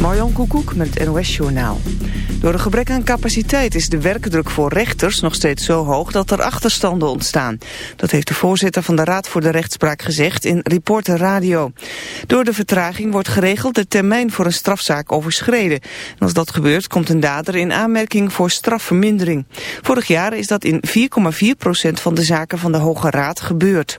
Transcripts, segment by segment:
Marjan Koekoek met het NOS-journaal. Door een gebrek aan capaciteit is de werkdruk voor rechters nog steeds zo hoog dat er achterstanden ontstaan. Dat heeft de voorzitter van de Raad voor de Rechtspraak gezegd in Reporter Radio. Door de vertraging wordt geregeld de termijn voor een strafzaak overschreden. En als dat gebeurt komt een dader in aanmerking voor strafvermindering. Vorig jaar is dat in 4,4% van de zaken van de Hoge Raad gebeurd.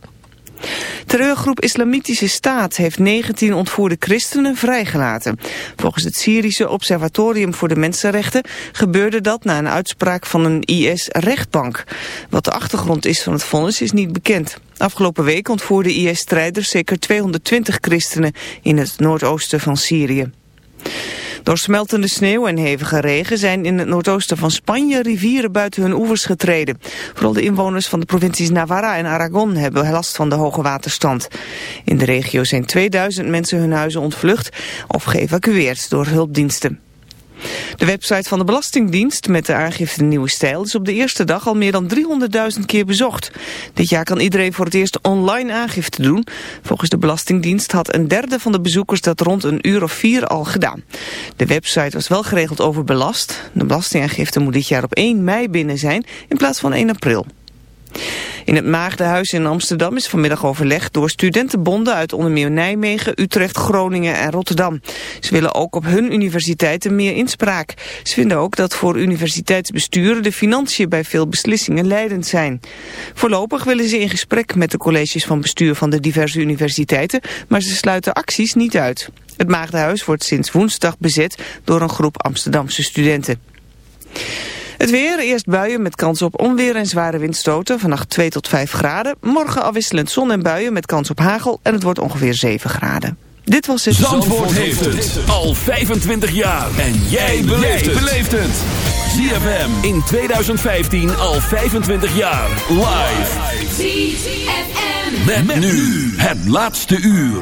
Terreurgroep Islamitische Staat heeft 19 ontvoerde christenen vrijgelaten. Volgens het Syrische Observatorium voor de Mensenrechten gebeurde dat na een uitspraak van een IS-rechtbank. Wat de achtergrond is van het vonnis is niet bekend. Afgelopen week ontvoerden IS-strijders zeker 220 christenen in het noordoosten van Syrië. Door smeltende sneeuw en hevige regen zijn in het noordoosten van Spanje rivieren buiten hun oevers getreden. Vooral de inwoners van de provincies Navarra en Aragon hebben last van de hoge waterstand. In de regio zijn 2000 mensen hun huizen ontvlucht of geëvacueerd door hulpdiensten. De website van de Belastingdienst met de aangifte Nieuwe Stijl is op de eerste dag al meer dan 300.000 keer bezocht. Dit jaar kan iedereen voor het eerst online aangifte doen. Volgens de Belastingdienst had een derde van de bezoekers dat rond een uur of vier al gedaan. De website was wel geregeld overbelast. De belastingaangifte moet dit jaar op 1 mei binnen zijn in plaats van 1 april. In het Maagdenhuis in Amsterdam is vanmiddag overlegd door studentenbonden uit onder meer Nijmegen, Utrecht, Groningen en Rotterdam. Ze willen ook op hun universiteiten meer inspraak. Ze vinden ook dat voor universiteitsbesturen de financiën bij veel beslissingen leidend zijn. Voorlopig willen ze in gesprek met de colleges van bestuur van de diverse universiteiten, maar ze sluiten acties niet uit. Het Maagdenhuis wordt sinds woensdag bezet door een groep Amsterdamse studenten. Het weer, eerst buien met kans op onweer en zware windstoten. Vannacht 2 tot 5 graden. Morgen afwisselend zon en buien met kans op hagel. En het wordt ongeveer 7 graden. Dit was het... Zandvoort, heeft het al 25 jaar. En jij beleeft het. ZFM in 2015 al 25 jaar. Live. ZFM. met nu het laatste uur.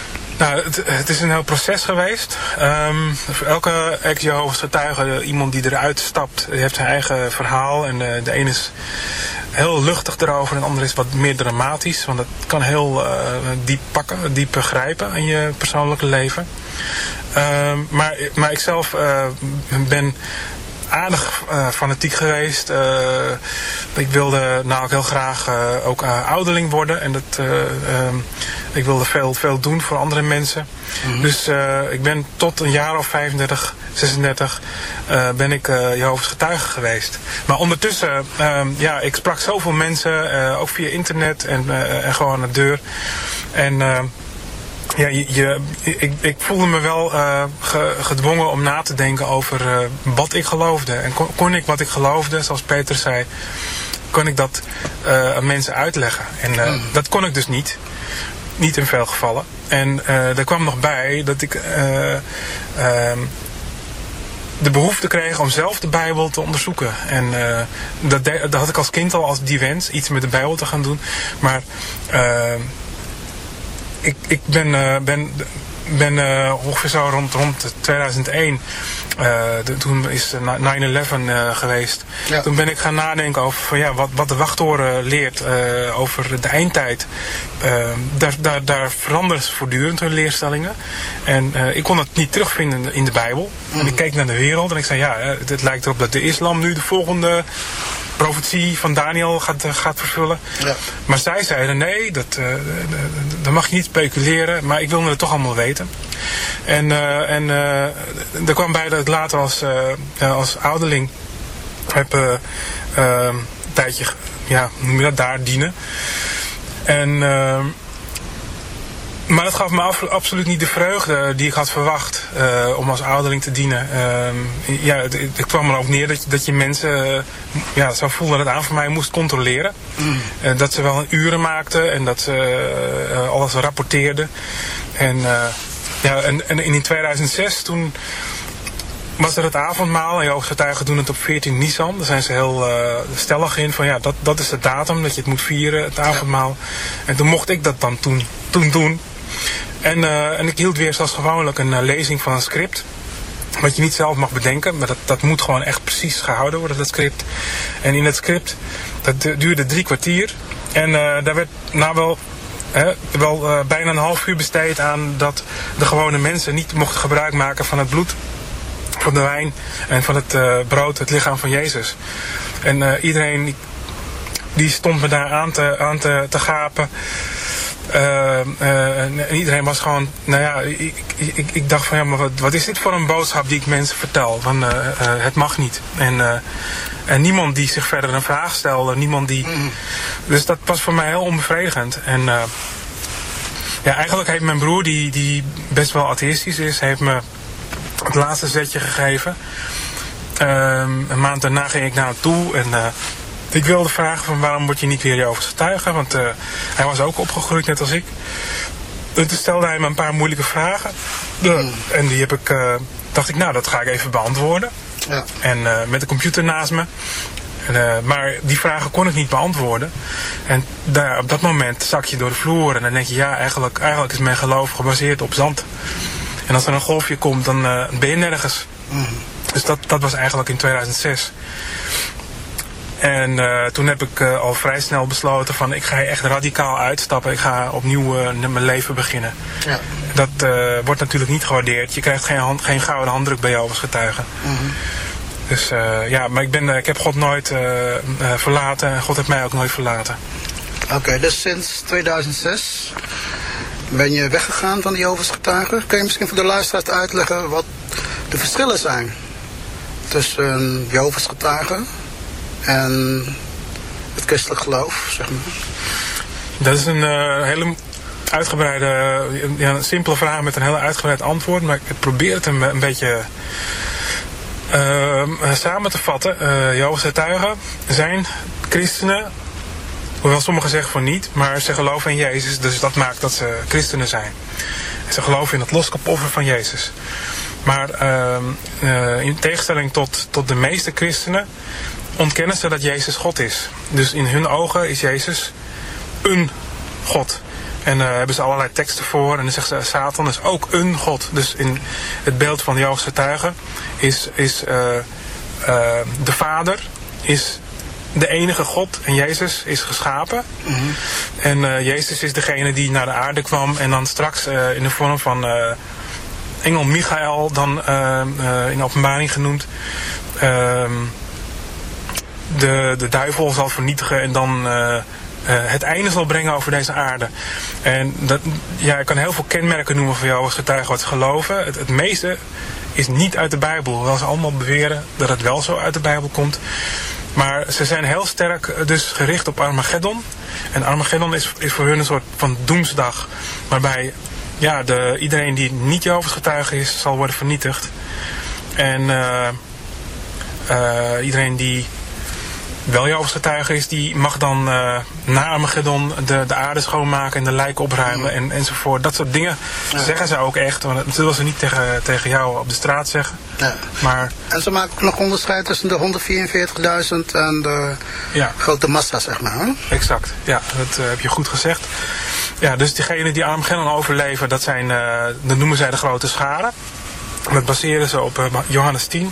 Nou, het, is een heel proces geweest. Um, voor elke ex-Jehovah's getuige, iemand die eruit stapt, heeft zijn eigen verhaal. En uh, de ene is heel luchtig erover en de andere is wat meer dramatisch. Want dat kan heel uh, diep pakken, diep begrijpen in je persoonlijke leven. Um, maar, maar ik zelf uh, ben aardig uh, fanatiek geweest. Uh, ik wilde nou ook heel graag uh, ook ouderling worden. En dat, um, ik wilde veel, veel doen voor andere mensen. Mm -hmm. Dus ik ben tot een jaar of 35, 36 ben ik Jehovah's getuige geweest. Maar ondertussen, um, ja, ik sprak zoveel mensen, ook via internet en, en gewoon aan de deur. En ja, je, ik, ik voelde me wel uh, ge, gedwongen om na te denken over uh, wat ik geloofde. En kon, kon, ik wat ik geloofde, zoals Peter zei, kan ik dat aan mensen uitleggen. En mm. dat kon ik dus niet. Niet in veel gevallen. En er kwam nog bij dat ik ehm, de behoefte kreeg om zelf de Bijbel te onderzoeken. En dat, dat, had ik als kind al als die wens, iets met de Bijbel te gaan doen. Maar ik, ik ben, ben ben uh, ongeveer zo rond, rond 2001, uh, de, toen is 9-11 uh, geweest. Ja. Toen ben ik gaan nadenken over van, ja, wat, wat de wachttoren leert over de eindtijd. daar, daar, daar veranderen voortdurend hun leerstellingen. En ik kon het niet terugvinden in de Bijbel. Mm. En ik keek naar de wereld en ik zei, ja, het lijkt erop dat de islam nu de volgende profetie van Daniel gaat, eh, gaat vervullen. Ja. Maar zij zeiden nee, dat, uh, dat mag je niet speculeren, maar ik wilde het toch allemaal weten. En, uh, en uh, er kwam bij dat ik later als, als ouderling heb een tijdje, ja, noem je dat, daar dienen. En maar dat gaf me absoluut niet de vreugde die ik had verwacht uh, om als ouderling te dienen. Uh, ja, het, het, kwam er ook neer dat, dat je mensen, uh, ja, zo voelde het aan voor mij, moest controleren. Mm. Uh, dat ze wel uren maakten en dat ze alles rapporteerden. En, ja, en, en in 2006 toen was er het avondmaal. En Jehovah's getuigen doen het op 14 Nisan. Daar zijn ze heel stellig in van ja, dat, dat is de datum dat je het moet vieren, het avondmaal. En toen mocht ik dat dan toen, toen doen. En, uh, en ik hield weer zoals gewoonlijk een uh, lezing van een script. Wat je niet zelf mag bedenken, maar dat, dat moet gewoon echt precies gehouden worden, dat script. En in het script, dat duurde drie kwartier. En uh, daar werd nou wel, hè, wel bijna een half uur besteed aan dat de gewone mensen niet mochten gebruik maken van het bloed van de wijn en van het brood, het lichaam van Jezus. En iedereen die stond me daar aan te, aan te, te gapen. Uh, uh, en iedereen was gewoon, nou ja, ik, ik, ik dacht van ja, maar wat, wat, is dit voor een boodschap die ik mensen vertel? Van uh, het mag niet. En, en niemand die zich verder een vraag stelde, niemand die. Mm. Dus dat was voor mij heel onbevredigend. En ja, eigenlijk heeft mijn broer, die, die best wel atheïstisch is, heeft me het laatste zetje gegeven. Ehm, een maand daarna ging ik naar hem toe en ik wilde vragen van waarom word je niet weer Jehovah's getuige? Want uh, hij was ook opgegroeid net als ik. En toen stelde hij me een paar moeilijke vragen. Mm. En die heb ik, uh, dacht ik, nou dat ga ik even beantwoorden. Ja. En uh, met de computer naast me. En, maar die vragen kon ik niet beantwoorden. En daar, op dat moment zak je door de vloer. En dan denk je, ja, eigenlijk, eigenlijk is mijn geloof gebaseerd op zand. En als er een golfje komt, dan ben je nergens. Mm. Dus dat, dat was eigenlijk in 2006. En uh, toen heb ik uh, al vrij snel besloten van ik ga echt radicaal uitstappen. Ik ga opnieuw uh, mijn leven beginnen. Ja. Dat wordt natuurlijk niet gewaardeerd. Je krijgt geen, hand, geen gouden handdruk bij jou als getuige. Mm -hmm. Dus ja, maar ik, ben, ik heb God nooit verlaten en God heeft mij ook nooit verlaten. Oké, dus sinds 2006 ben je weggegaan van Jehovah's getuigen. Kun je misschien voor de luisteraars uitleggen wat de verschillen zijn tussen Jehovah's getuigen en het christelijk geloof, zeg maar? Dat is een uh, hele uitgebreide, ja, een simpele vraag met een heel uitgebreid antwoord. Maar ik probeer het een, beetje uh, samen te vatten. Uh, Jehovah's getuigen zijn christenen, hoewel sommigen zeggen van niet, maar ze geloven in Jezus. Dus dat maakt dat ze christenen zijn. Ze geloven in het loskapoffer van Jezus. Maar uh, in tegenstelling tot, tot de meeste christenen ontkennen ze dat Jezus God is. Dus in hun ogen is Jezus een God. En daar uh, hebben ze allerlei teksten voor. En dan zeggen ze, Satan is ook een God. Dus in het beeld van Joodse getuigen is, is uh, uh, de Vader is de enige God en Jezus is geschapen. Mm -hmm. En Jezus is degene die naar de aarde kwam en dan straks in de vorm van engel Michael, dan in de openbaring genoemd, ehm, de, de duivel zal vernietigen en dan uh, uh, het einde zal brengen over deze aarde. En dat, ja, ik kan heel veel kenmerken noemen van jou als getuige wat ze geloven. Het, het meeste is niet uit de Bijbel. Hoewel ze allemaal beweren dat het wel zo uit de Bijbel komt. Maar ze zijn heel sterk eh, dus gericht op Armageddon. En Armageddon is, is voor hun een soort van doemsdag. Waarbij ja, de, iedereen die niet Jehovah's getuige is, zal worden vernietigd. En iedereen die wel Jehovah's getuige is, die mag dan uh, na Armageddon de, de aarde schoonmaken en de lijken opruimen en, enzovoort. Dat soort dingen zeggen ze ook echt. Want dat zullen ze niet tegen, tegen jou op de straat zeggen. Ja. Maar, en ze maken ook nog onderscheid tussen de 144.000 en de ja. grote massa, zeg maar. Hè? Exact, ja, dat uh, heb je goed gezegd. Ja, dus diegenen die Armageddon overleven, dat, zijn, uh, dat noemen zij de grote scharen. Dat baseren ze op Johannes 10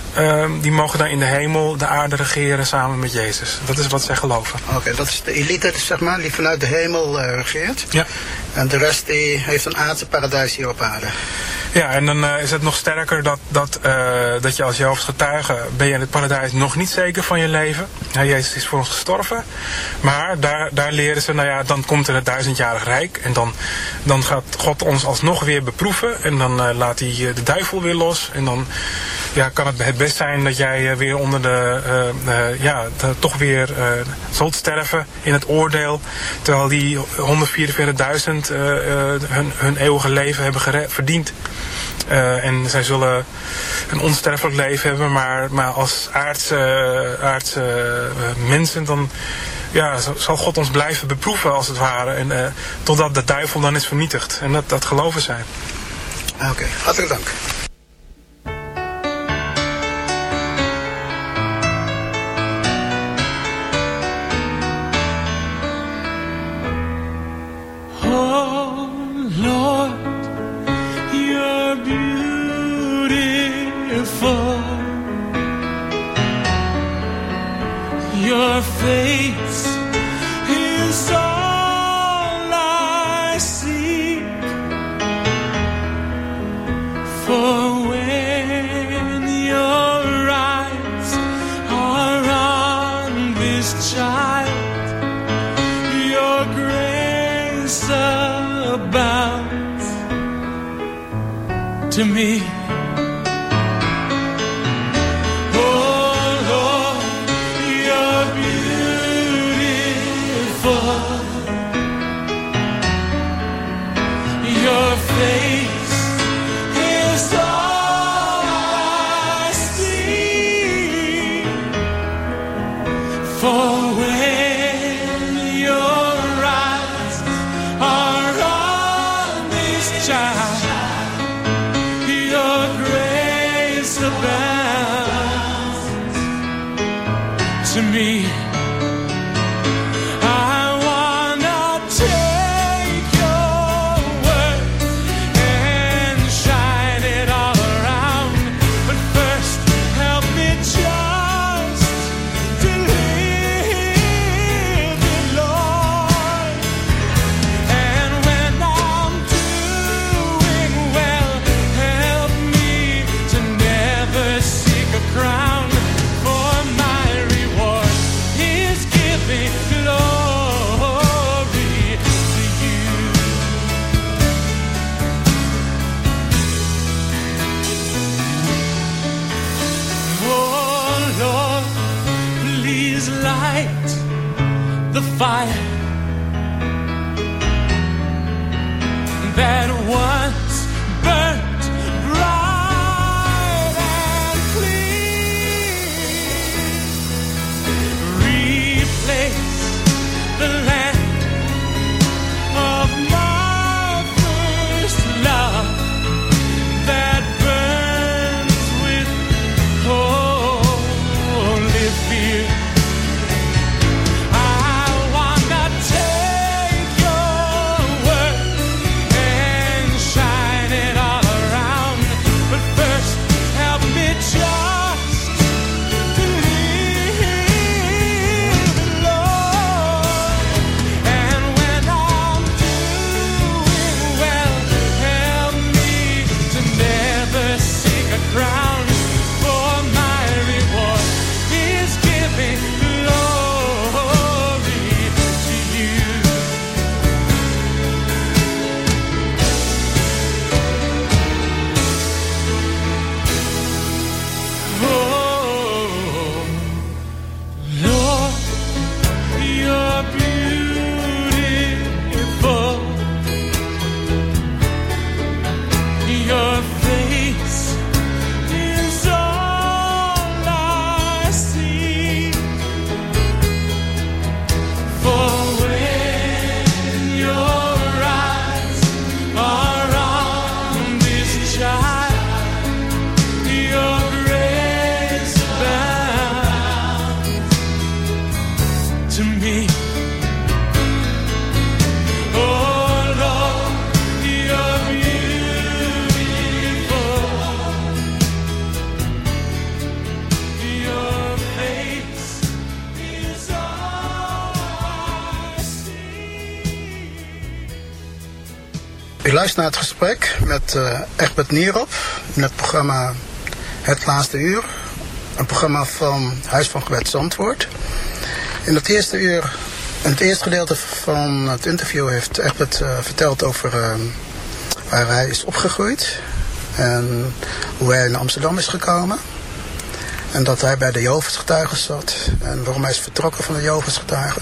Ehm, die mogen dan in de hemel de aarde regeren samen met Jezus. Dat is wat zij geloven. Oké, dat is de elite, zeg maar, die vanuit de hemel uh, regeert. Ja. En de rest heeft een aardse paradijs hier op aarde. Ja, en dan uh, is het nog sterker dat, dat, uh, dat je als Jehovah's getuige ben je in het paradijs nog niet zeker van je leven. Ja, Jezus is voor ons gestorven. Maar daar, daar leren ze, nou ja, dan komt er het duizendjarig rijk. En dan, dan gaat God ons alsnog weer beproeven. En dan uh, laat hij de duivel weer los. En dan ja, kan het het best zijn dat jij weer onder de, ja, toch weer zult sterven in het oordeel. Terwijl die 144.000 hun, hun eeuwige leven hebben verdiend. Uh, en zij zullen een onsterfelijk leven hebben, maar, maar als aardse, aardse mensen dan ja, zal God ons blijven beproeven als het ware. En, totdat de duivel dan is vernietigd. En dat, dat geloven zij. Oké, hartelijk dank. fire. Luistert naar het gesprek met uh, Egbert Nierop in het programma Het Laatste Uur. Een programma van Huis van Gewet Zandvoort. In het eerste uur, in het eerste gedeelte van het interview heeft Egbert uh, verteld over uh, waar hij is opgegroeid. En hoe hij in Amsterdam is gekomen. En dat hij bij de Jehovah's getuigen zat. En waarom hij is vertrokken van de Jehovah's getuigen.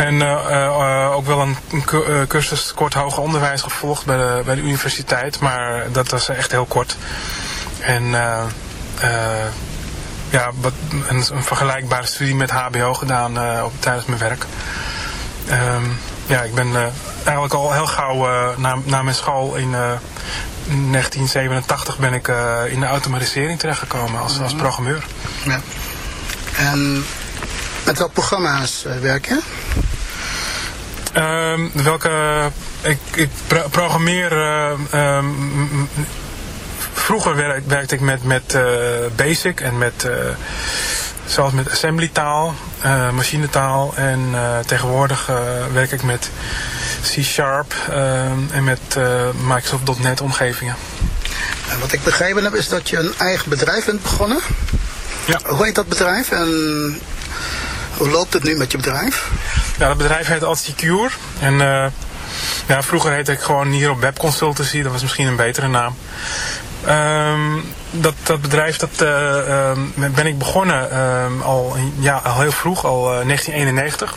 En uh, uh, ook wel een, een cursus kort hoger onderwijs gevolgd bij de, bij de universiteit. Maar dat was echt heel kort. En uh, ja, wat, een, een, vergelijkbare studie met hbo gedaan op, tijdens mijn werk. Um, ja, ik ben eigenlijk al heel gauw na, na mijn school in 1987 ben ik in de automatisering terechtgekomen als, als programmeur. Ja. En met welke programma's werk je? Um, welke... Ik, ik programmeer... Uh, um, vroeger werk, werkte ik met, met uh, Basic en met... Uh, zelfs met assembly taal, uh, machinetaal. En tegenwoordig werk ik met C-Sharp en met Microsoft.NET omgevingen. En wat ik begrepen heb is dat je een eigen bedrijf bent begonnen. Ja. Hoe heet dat bedrijf en hoe loopt het nu met je bedrijf? Ja, dat bedrijf heet Altsecure. En uh, ja, vroeger heette ik gewoon hier op Web Consultancy. Dat was misschien een betere naam. Um, dat, dat bedrijf dat, uh, ben ik begonnen um, al, ja, al heel vroeg, al 1991.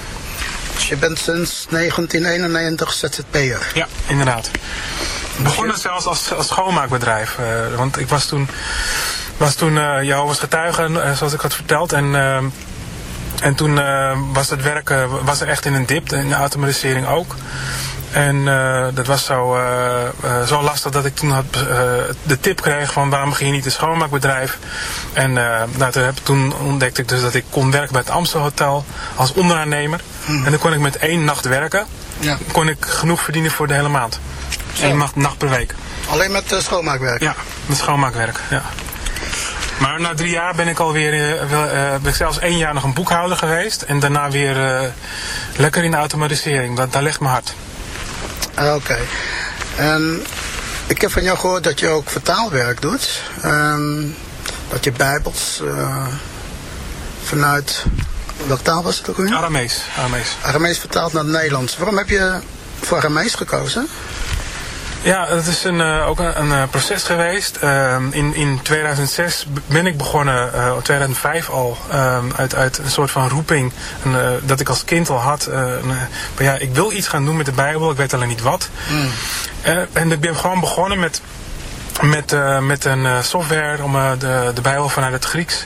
Dus je bent sinds 1991 ZZP'er? Ja, inderdaad. Begonnen zelfs als, als schoonmaakbedrijf. Uh, want ik was toen, was toen uh, Jehovah's getuige, uh, zoals ik had verteld. En, en toen was het werk was er echt in een dip, in de automatisering ook. En uh, dat was zo, uh, uh, zo lastig dat ik toen had, de tip kreeg van waarom begin je niet een schoonmaakbedrijf. En nou, toen, heb, toen ontdekte ik dus dat ik kon werken bij het Amstel Hotel als onderaannemer. Hmm. En dan kon ik met één nacht werken. Ja. kon ik genoeg verdienen voor de hele maand. Eén nacht, nacht per week. Alleen met schoonmaakwerk? Ja, met schoonmaakwerk, ja. Maar na drie jaar ben ik alweer, uh, ben ik zelfs één jaar nog een boekhouder geweest. En daarna weer lekker in de automatisering. Dat, daar ligt mijn hart. Ah, oké. Okay. En ik heb van jou gehoord dat je ook vertaalwerk doet. Um, dat je bijbels uh, vanuit... Welke taal was het ook weer? Aramees. Aramees. Aramees vertaald naar het Nederlands. Waarom heb je voor Aramees gekozen? Ja, het is een, uh, ook een, een, proces geweest. Uh, in, in 2006 ben ik begonnen, uh, in 2005 al, ehm, uit, uit een soort van roeping een, dat ik als kind al had. maar ja, ik wil iets gaan doen met de Bijbel, ik weet alleen niet wat. Mm. en ik ben gewoon begonnen met, met, met een software om de, de Bijbel vanuit het Grieks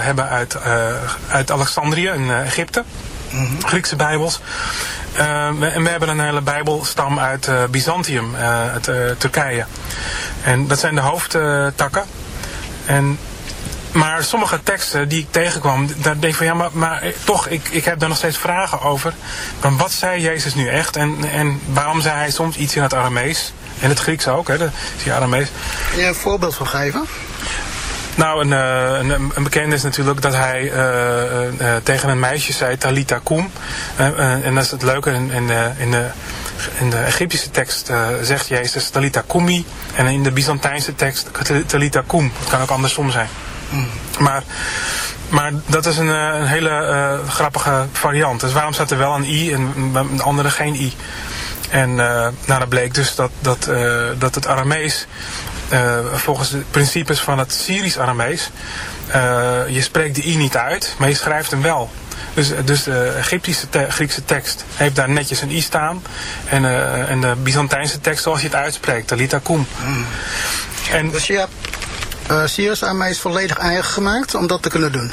hebben uit, uh, uit Alexandrië in uh, Egypte. -hmm. Griekse bijbels. en we hebben een hele bijbelstam uit Byzantium, uit Turkije. En dat zijn de hoofdtakken. En maar sommige teksten die ik tegenkwam, daar denk ik van ja, maar, maar toch, ik, ik heb daar nog steeds vragen over. Van wat zei Jezus nu echt en, en waarom zei hij soms iets in het Aramees? En het Grieks ook, hè, de, die Aramees. Kun je een voorbeeld van geven? Nou, een, eh, een, een, bekende is natuurlijk dat hij uh, tegen een meisje zei, Talita Kum. en dat is het leuke, in, in, de, in, de, in de Egyptische tekst zegt Jezus Talita Kumi. En in de Byzantijnse tekst Talita Kum. Het kan ook andersom zijn. Maar, maar dat is een, eh, een hele grappige variant. Dus waarom staat er wel een i en de andere geen i? En uh, nou, dat bleek dus dat, dat, uh, dat het Aramees, volgens de principes van het Syrisch-Aramees, je spreekt de i niet uit, maar je schrijft hem wel. Dus, dus de Egyptische te Griekse tekst heeft daar netjes een i staan. En, en de Byzantijnse tekst zoals je het uitspreekt, de lita kum. Mm. En, dus je hebt uh, Sirius aan mij is volledig eigen gemaakt om dat te kunnen doen.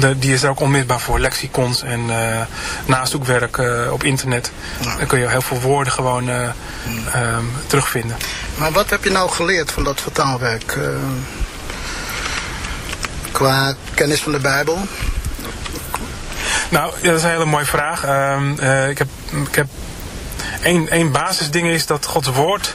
de, die is er ook onmisbaar voor. Lexicons en uh, nazoekwerk uh, op internet. Dan kun je heel veel woorden gewoon uh, um, terugvinden. Maar wat heb je nou geleerd van dat vertaalwerk? qua kennis van de Bijbel? Nou, ja, dat is een hele mooie vraag. Um, ik heb, ik heb één, één basisding is dat Gods woord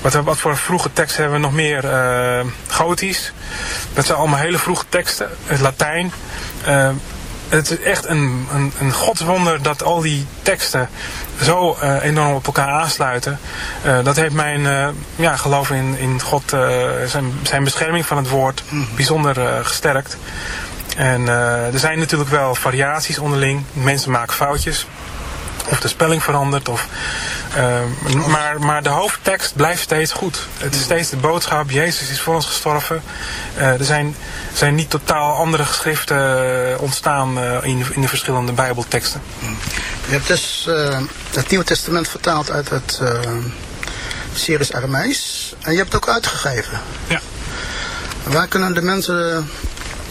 wat, wat voor vroege teksten hebben we nog meer? Uh, Gotisch. Dat zijn allemaal hele vroege teksten. Het Latijn. Uh, het is echt een, een, een godswonder dat al die teksten zo uh, enorm op elkaar aansluiten. Uh, dat heeft mijn uh, ja, geloof in, in God, zijn, zijn bescherming van het woord, mhm. bijzonder gesterkt. En er zijn natuurlijk wel variaties onderling. Mensen maken foutjes of de spelling verandert. Of, uh, maar, maar de hoofdtekst blijft steeds goed. Het is steeds de boodschap, Jezus is voor ons gestorven. Uh, er zijn, zijn niet totaal andere geschriften eh, ontstaan uh, in, in de verschillende bijbelteksten. Je hebt dus het Nieuwe Testament vertaald uit het Syrisch Aramees. En je hebt het ook uitgegeven. Ja. Waar kunnen de mensen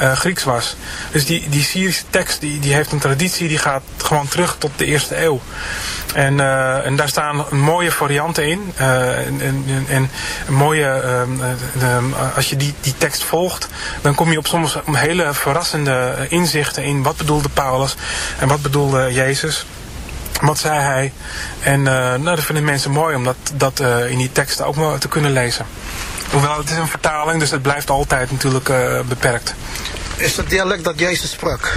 uh, Grieks was. Dus die, die Syrische tekst die, die heeft een traditie die gaat gewoon terug tot de eerste eeuw. En, uh, en daar staan mooie varianten in. Uh, en, en, en mooie, uh, als je die, die tekst volgt, dan kom je op soms hele verrassende inzichten in wat bedoelde Paulus en wat bedoelde Jezus. Wat zei hij? En nou, dat vinden mensen mooi om dat, dat in die teksten ook te kunnen lezen. hoewel het is een vertaling, dus het blijft altijd natuurlijk beperkt. Is het dialect dat Jezus sprak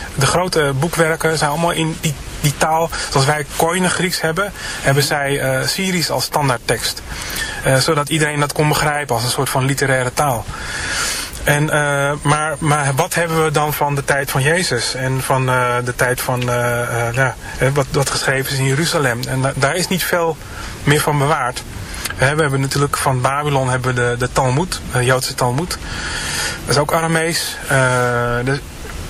de grote boekwerken zijn allemaal in die, die taal, zoals wij Koine Grieks hebben, hebben zij uh, Syrisch als standaardtekst. Uh, zodat iedereen dat kon begrijpen als een soort van literaire taal. En, uh, maar, maar wat hebben we dan van de tijd van Jezus en van de tijd van ja, wat, wat geschreven is in Jeruzalem? En da daar is niet veel meer van bewaard. We hebben natuurlijk van Babylon hebben we de, de Talmud, de Joodse Talmud. Dat is ook Aramees. Dus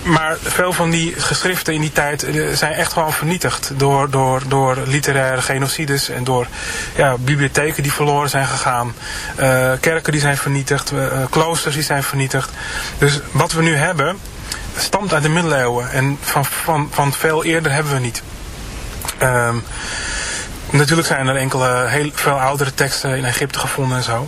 maar veel van die geschriften in die tijd eh, zijn echt gewoon vernietigd door, door, door literaire genocides en door ja, bibliotheken die verloren zijn gegaan, uh, kerken die zijn vernietigd, uh, kloosters die zijn vernietigd. Dus wat we nu hebben stamt uit de middeleeuwen en van, van, van veel eerder hebben we niet. Um, natuurlijk zijn er enkele heel veel oudere teksten in Egypte gevonden en zo.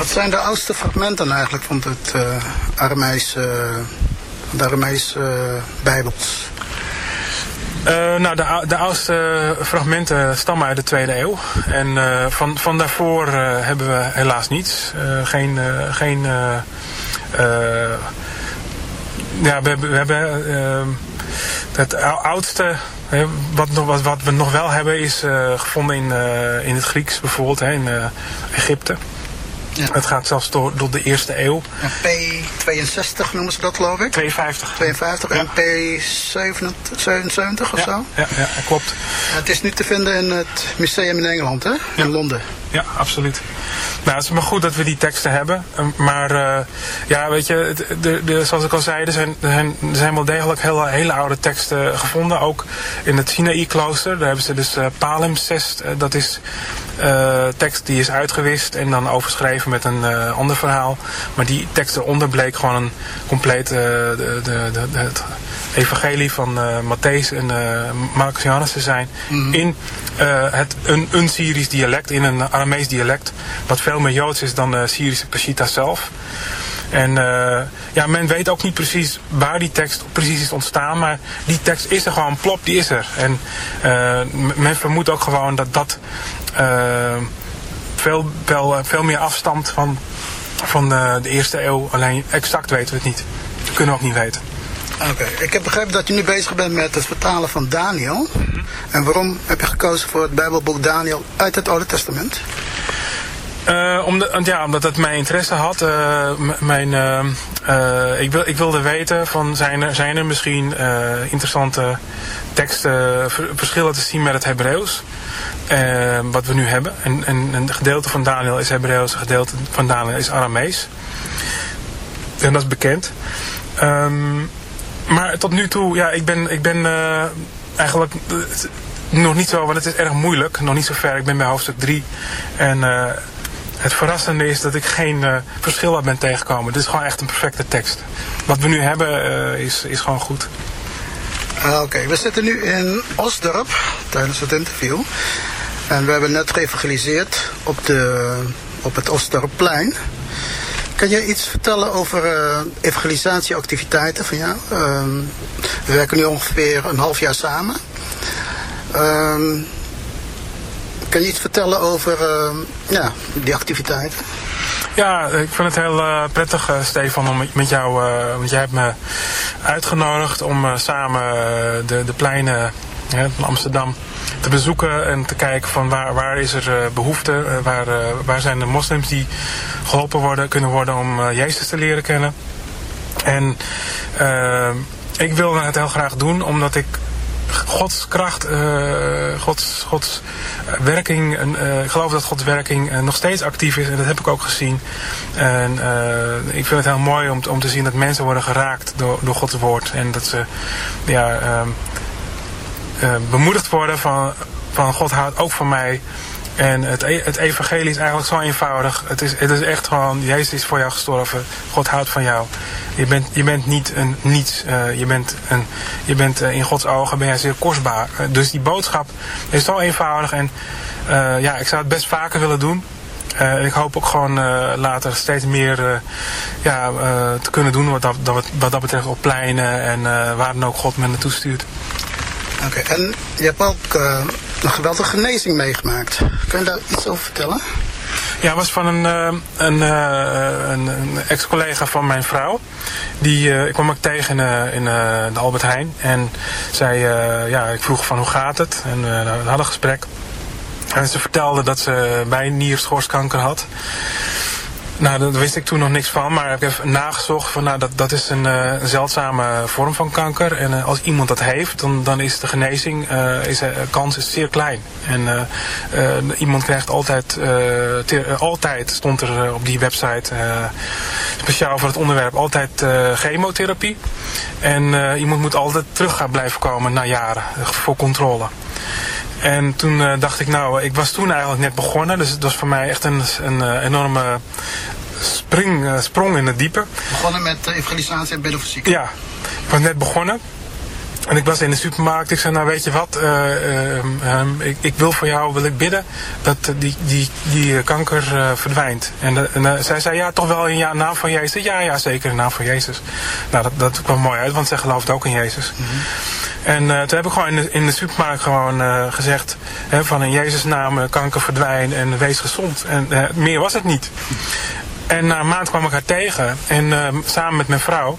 Wat zijn de oudste fragmenten eigenlijk van het uh, Aramees, uh, de uh, Bijbels? Uh, nou, de, de oudste fragmenten stammen uit de tweede eeuw. En van, van daarvoor hebben we helaas niets. geen. geen ja, we. We hebben het oudste. Wat, wat, wat we nog wel hebben is gevonden in, in het Grieks bijvoorbeeld, hè, in Egypte. Ja. Het gaat zelfs door, door de eerste eeuw. P62 noemen ze dat geloof ik? 52. 52 en P77 of zo? Ja, ja, klopt. Het is nu te vinden in het museum in Engeland, hè? In Londen. Ja, absoluut. Nou, het is maar goed dat we die teksten hebben. Maar uh, ja, weet je, de, de, zoals ik al zei, er zijn, er zijn, wel degelijk hele, hele oude teksten gevonden. Ook in het Sinaï-klooster. Daar hebben ze dus uh, palimpsest. Uh, dat is tekst die is uitgewist en dan overschreven met een ander verhaal. Maar die tekst eronder bleek gewoon een compleet de, de, de, evangelie van Matthäus en Marcus Johannes te zijn. Mm -hmm. In het, een, een Syrisch dialect, in een Aramees dialect. Wat veel meer Joods is dan de Syrische Peshitta zelf. En uh, ja, men weet ook niet precies waar die tekst precies is ontstaan. Maar die tekst is er gewoon, plop, die is er. En uh, men vermoedt ook gewoon dat dat uh, veel, wel, veel meer afstamt van, van de, de eerste eeuw. Alleen exact weten we het niet. Dat kunnen we ook niet weten. Oké, ik heb begrepen dat je nu bezig bent met het vertalen van Daniel. Mm En waarom heb je gekozen voor het Bijbelboek Daniel uit het Oude Testament? Uh, omdat, ja, omdat het mijn interesse had. Uh, mijn, uh, ik, wil, ik wilde weten van zijn er, zijn er misschien interessante teksten, verschillen te zien met het Hebreeuws. wat we nu hebben. En, en een gedeelte van Daniel is Hebreeuws, een gedeelte van Daniel is Aramees. En dat is bekend. Um, maar tot nu toe, ja, ik ben, ik ben eigenlijk nog niet zo, want het is erg moeilijk. Nog niet zo ver. Ik ben bij hoofdstuk 3. En het verrassende is dat ik geen verschil heb ben tegengekomen. Dit is gewoon echt een perfecte tekst. Wat we nu hebben is, is gewoon goed. Ah, oké, we zitten nu in Osdorp tijdens het interview. En we hebben net geëvangeliseerd op, de, op het Osdorpplein. Kan jij iets vertellen over uh, evangelisatieactiviteiten van jou? Uh, we werken nu ongeveer een half jaar samen. Uh, kan je iets vertellen over uh, ja, die activiteiten? Ja, ik vind het heel uh, prettig, uh, Stefan, om met jou, want jij hebt me uitgenodigd om samen de, de pleinen van Amsterdam te bezoeken en te kijken van waar, waar is er behoefte, waar, waar zijn de moslims die geholpen worden, kunnen worden om Jezus te leren kennen. En ik wilde het heel graag doen omdat ik Gods kracht, Gods, Gods werking, uh, ik geloof dat Gods werking nog steeds actief is en dat heb ik ook gezien. En ik vind het heel mooi om, om te zien dat mensen worden geraakt door, door Gods woord en dat ze ja, bemoedigd worden van, van God houdt ook van mij. En het, e-, het evangelie is eigenlijk zo eenvoudig. Het is, het is echt gewoon, Jezus is voor jou gestorven. God houdt van jou. Je bent, je bent niet een niets. Uh, je bent, een, je bent uh, in Gods ogen ben jij zeer kostbaar. Dus die boodschap is zo eenvoudig. En ja, ik zou het best vaker willen doen. en ik hoop ook gewoon later steeds meer ja, te kunnen doen wat dat, wat dat betreft op pleinen en waar dan ook God me naartoe stuurt. Oké, en je hebt ook een geweldige genezing meegemaakt. Kun je daar iets over vertellen? Ja, was van een, eh, een, eh, een, een ex-collega van mijn vrouw. Die, ik kwam ook tegen in, de Albert Heijn. En zij, ja, ik vroeg van hoe gaat het? En we hadden een gesprek. En ze vertelde dat ze bij nierschoorskanker had. Nou, daar wist ik toen nog niks van, maar ik heb nagezocht van nou, dat, dat is een, uh, zeldzame vorm van kanker. En uh, als iemand dat heeft, dan, dan is de genezing, uh, is, kans is zeer klein. En iemand krijgt altijd, altijd stond er op die website, speciaal voor het onderwerp, altijd chemotherapie. En iemand moet altijd terug gaan blijven komen na jaren voor controle. En toen uh, dacht ik, nou, ik was toen eigenlijk net begonnen. Dus het was voor mij echt een, een uh, enorme spring, uh, sprong in het diepe. Begonnen met evangelisatie en bidden voor Ja, ik was net begonnen. En ik was in de supermarkt. Ik zei, nou weet je wat, um, ik, ik, wil voor jou wil ik bidden dat die, die, die kanker verdwijnt. En, en zij zei, ja, toch wel in ja, naam van Jezus. Ja, ja, zeker in naam van Jezus. Nou, dat, dat kwam mooi uit, want zij gelooft ook in Jezus. Mm -hmm. En uh, toen heb ik gewoon in de, in de supermarkt gewoon uh, gezegd... Hè, van in Jezus naam uh, kanker verdwijnen en wees gezond. En meer was het niet. En na een maand kwam ik haar tegen. En samen met mijn vrouw...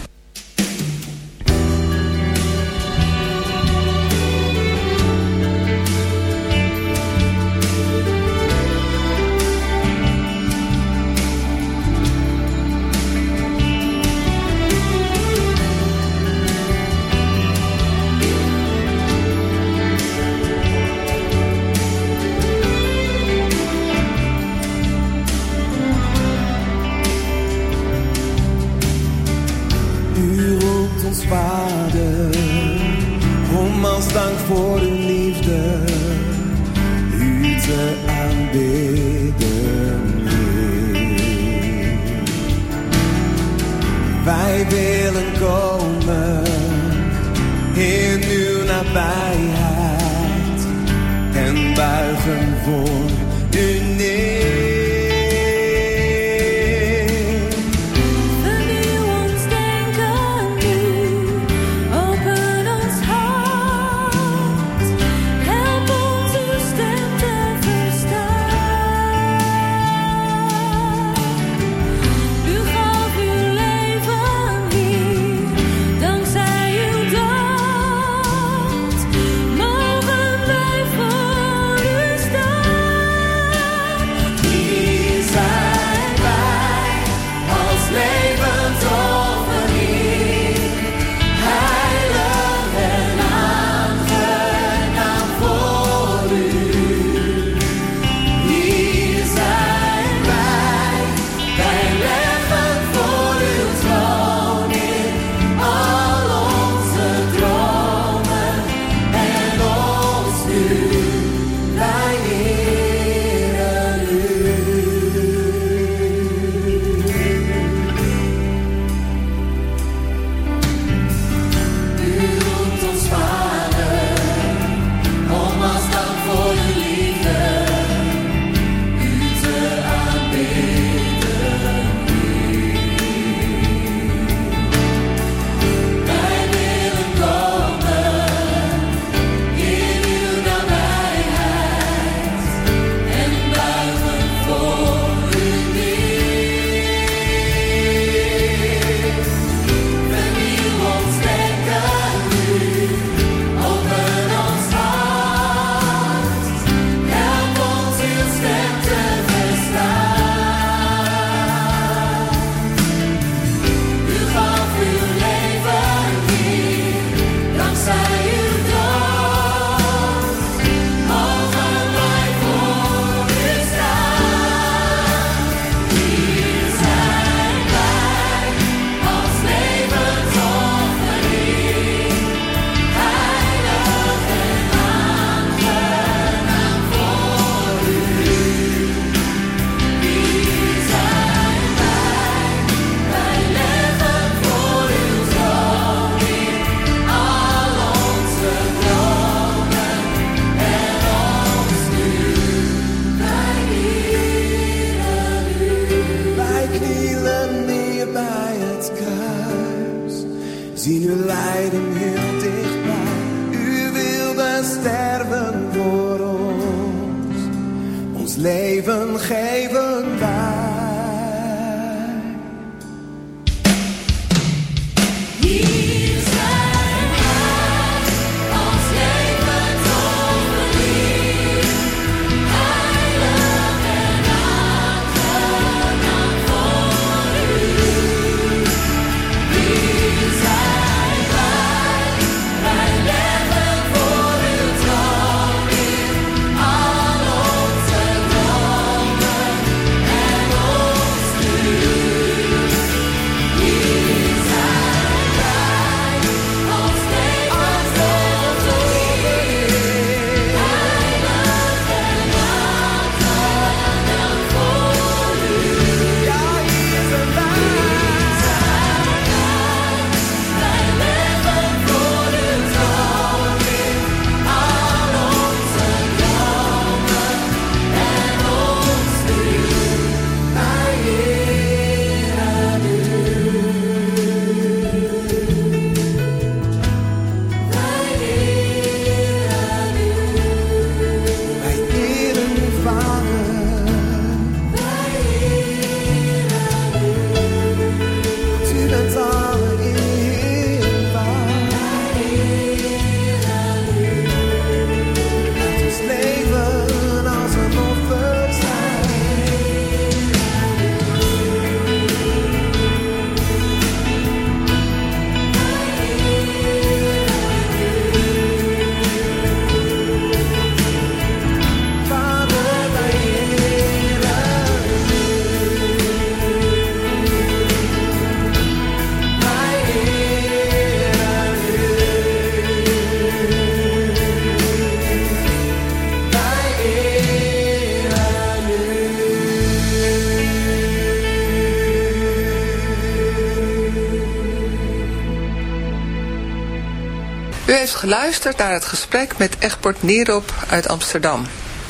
Geluisterd naar het gesprek met Egbert Nierop uit Amsterdam.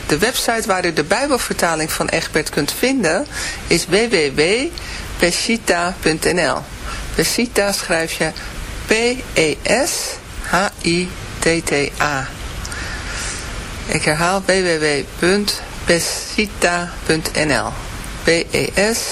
De website waar u de Bijbelvertaling van Egbert kunt vinden is www.pesita.nl. Pesita schrijf je P-E-S-H-I-T-T-A. Ik herhaal www.pesita.nl. P-E-S-H-I-T-T-A.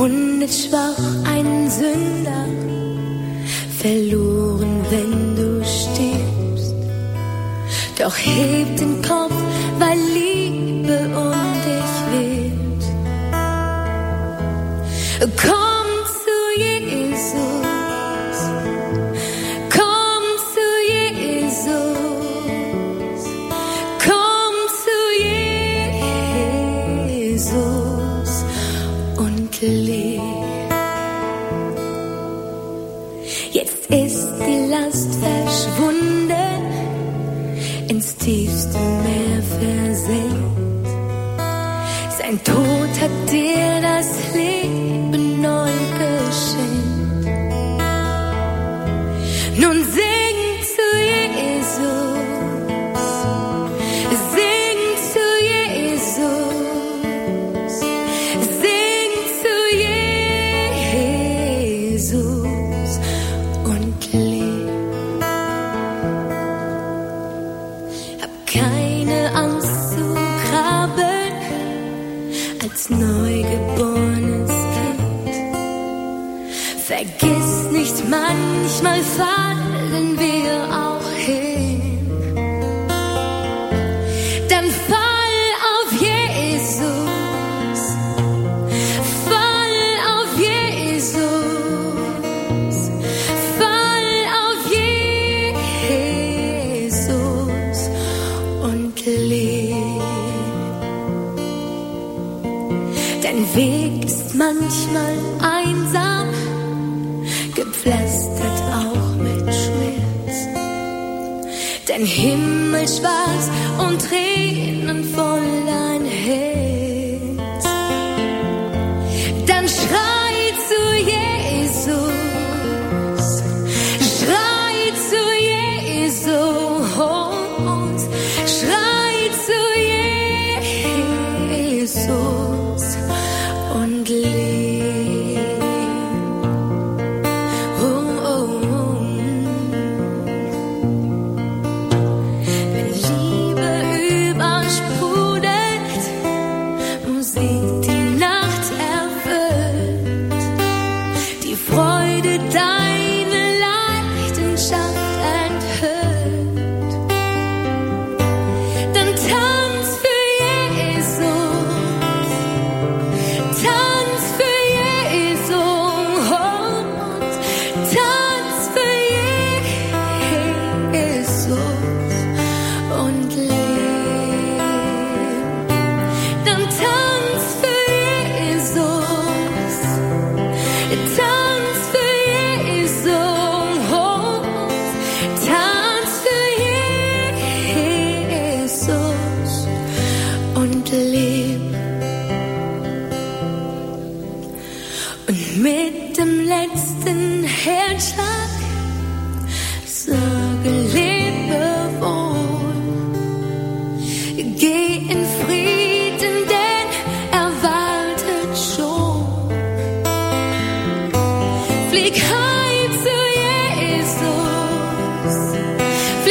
Verwundet schwach ein Sünder, verloren, wenn du stirbst. Doch heb den Kopf, weil Liebe Dein Weg ist manchmal einsam, gepflastert auch mit Schmerz. Dein Himmel schwarz und Tränen voll ein Herz.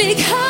Blick.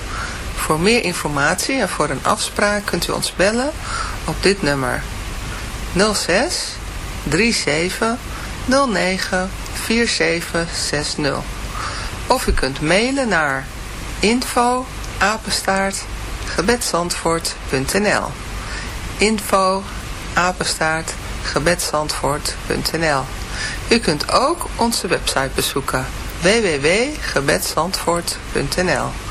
Voor meer informatie en voor een afspraak kunt u ons bellen op dit nummer. 06 37 09 4760. Of u kunt mailen naar info apenstaart gebedsandvoort.nl info apenstaart gebedsandvoort.nl U kunt ook onze website bezoeken www.gebedsandvoort.nl